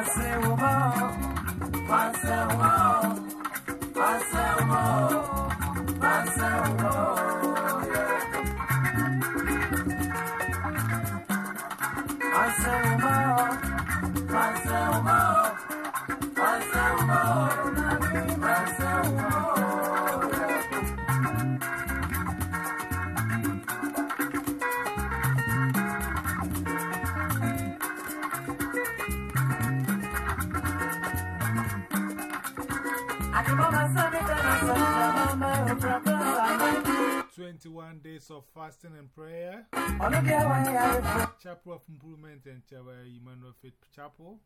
Marcelo Mao, Marcelo Mao, Marcelo Mao. 21 days of fasting and prayer. Chapel of Improvement and Emmanuel Faith Chapel.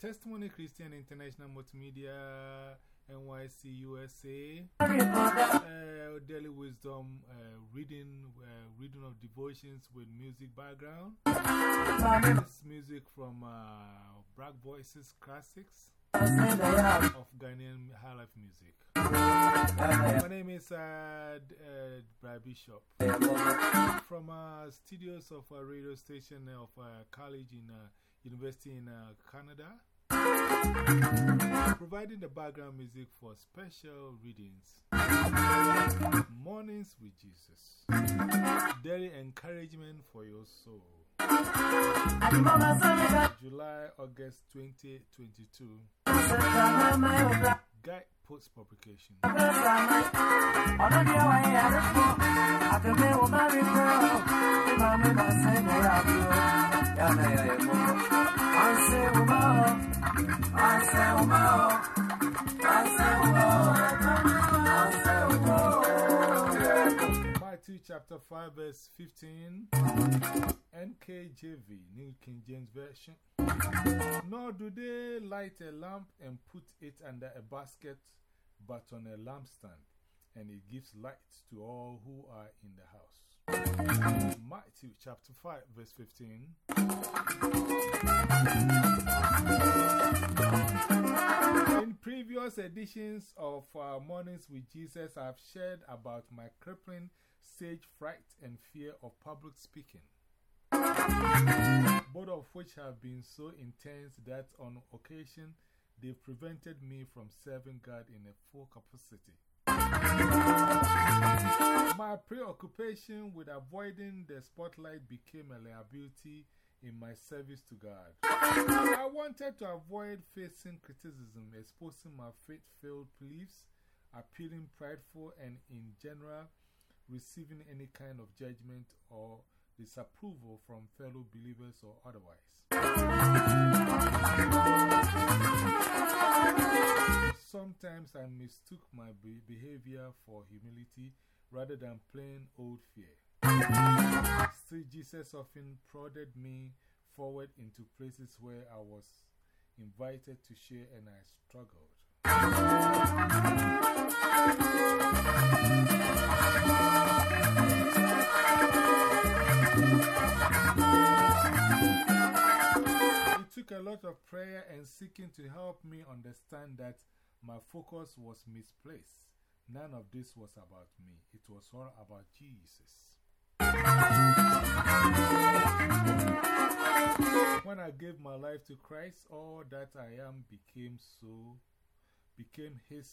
Testimony Christian International Multimedia, NYC USA. Uh, daily Wisdom, uh, reading, uh, reading of devotions with music background. This music from Black Voices Classics of Ghanaian High Life Music. My name is uh, uh, Brad Bishop from uh, studios of a radio station of a college in a university in Canada. Providing the background music for special readings. Mornings with Jesus. Daily encouragement for your soul. July, August 2022. Guide post publication. Matthew chapter 5, verse 15. NKJV, New King James Version. Nor do they light a lamp and put it under a basket, but on a lampstand, and it gives light to all who are in the house. Matthew chapter 5, verse 15. In previous editions of Mornings with Jesus, I've shared about my crippling stage fright and fear of public speaking both of which have been so intense that on occasion they prevented me from serving God in a full capacity. My preoccupation with avoiding the spotlight became a liability in my service to God. I wanted to avoid facing criticism, exposing my faith filled beliefs, appearing prideful, and in general, receiving any kind of judgment or disapproval from fellow believers or otherwise. Sometimes I mistook my behavior for humility rather than plain old fear. Still, Jesus often prodded me forward into places where I was invited to share and I struggled. And seeking to help me understand that my focus was misplaced. None of this was about me, it was all about Jesus. When I gave my life to Christ, all that I am became so, became His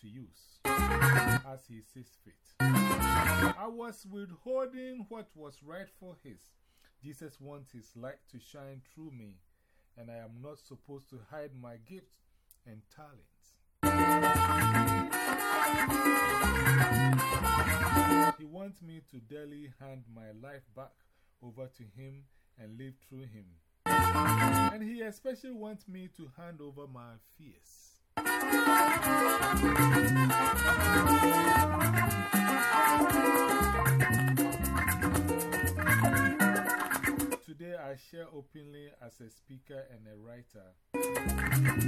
to use as He sees fit. I was withholding what was rightful His. Jesus wants His light to shine through me, and I am not supposed to hide my gifts and talents. He wants me to daily hand my life back over to Him and live through Him. And He especially wants me to hand over my fears. Today I share openly as a speaker and a writer.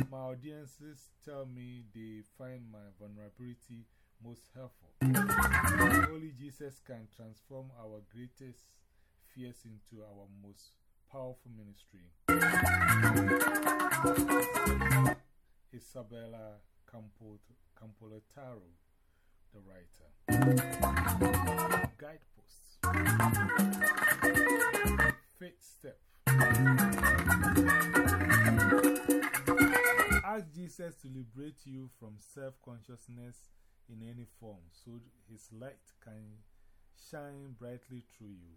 My audiences tell me they find my vulnerability most helpful. Only Jesus can transform our greatest fears into our most powerful ministry. Isabella Campolattaro, the writer. Guideposts. Fifth step. Ask Jesus to liberate you from self consciousness in any form so his light can shine brightly through you.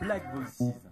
Black Voices.